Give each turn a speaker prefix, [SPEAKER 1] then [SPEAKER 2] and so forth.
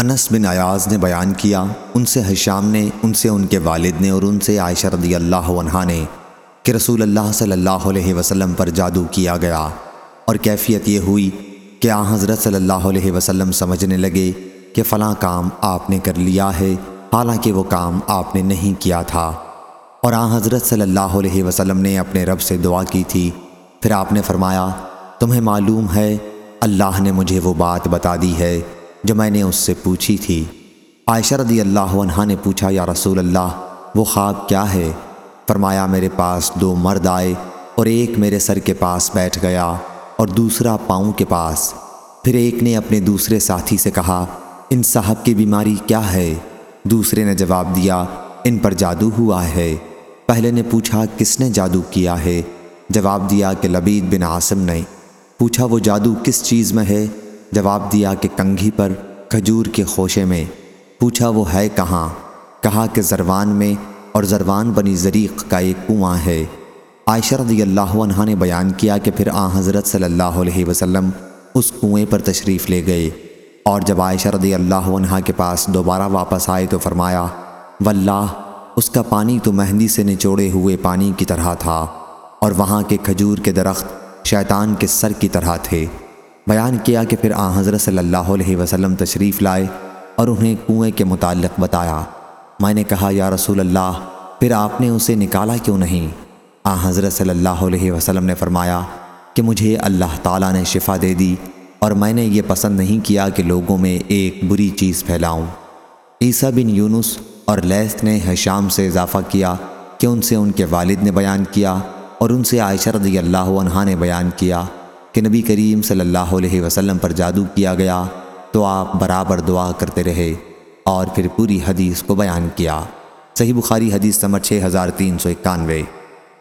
[SPEAKER 1] انس بن ایاز نے بیان کیا، ان سے حشام نے، ان سے ان کے والد نے اور ان سے عائشہ رضی اللہ عنہ نے کہ رسول اللہ صلی اللہ علیہ وسلم پر جادو کیا گیا اور کیفیت یہ ہوئی کہ آن حضرت صلی اللہ علیہ وسلم سمجھنے لگے کہ فلاں کام آپ نے کر لیا ہے، حالانکہ وہ کام آپ نے نہیں کیا تھا۔ اور آن حضرت صلی اللہ علیہ وسلم نے اپنے رب سے دعا کی تھی۔ پھر آپ نے فرمایا، تمہیں معلوم ہے، اللہ نے مجھے وہ بات بتا دی ہے۔ جو میں نے اس سے پوچھی تھی، عائشہ رضی اللہ عنہ نے پوچھا، یا رسول اللہ، وہ خواب کیا ہے؟ فرمایا، میرے پاس دو مرد آئے اور ایک میرے سر کے پاس بیٹھ گیا اور دوسرا پاؤں کے پاس۔ پھر ایک نے اپنے دوسرے ساتھی سے کہا، ان صاحب کی بیماری کیا ہے؟ دوسرے نے جواب دیا، ان پر جادو ہوا ہے۔ پہلے نے پوچھا، کس نے جادو کیا ہے؟ جواب دیا کہ، لبید بن عاصم نے۔ پوچھا، وہ جادو کس چیز میں ہے؟ جواب دیا کہ کنگھی پر کھجور کے خوشے میں پوچھا وہ ہے کہاں؟ کہا کہ زروان میں اور زروان بنی زریق کا ایک کنواں ہے۔ عائشہ رضی اللہ عنہ نے بیان کیا کہ پھر آن حضرت صلی اللہ علیہ وسلم اس کنویں پر تشریف لے گئے۔ اور جب عائشہ رضی اللہ عنہ کے پاس دوبارہ واپس آئے تو فرمایا، واللہ، اس کا پانی تو مہندی سے نچوڑے ہوئے پانی کی طرح تھا اور وہاں کے کھجور کے درخت شیطان کے سر کی طرح تھے۔ بیان کیا کہ پھر آن حضرت صلی اللہ علیہ وسلم تشریف لائے اور انہیں کنویں کے متعلق بتایا۔ میں نے کہا، یا رسول اللہ، پھر آپ نے اسے نکالا کیوں نہیں؟ آن حضرت صلی اللہ علیہ وسلم نے فرمایا کہ مجھے اللہ تعالیٰ نے شفا دے دی اور میں نے یہ پسند نہیں کیا کہ لوگوں میں ایک بری چیز پھیلاؤں۔ عیسیٰ بن یونس اور لیس نے حشام سے اضافہ کیا کہ ان سے ان کے والد نے بیان کیا اور ان سے عائشہ رضی اللہ عنہ نے بیان کیا۔ کہ نبی کریم صلی اللہ علیہ وسلم پر جادو کیا گیا تو آپ برابر دعا کرتے رہے اور پھر پوری حدیث کو بیان کیا۔ صحیح بخاری حدیث نمبر 6391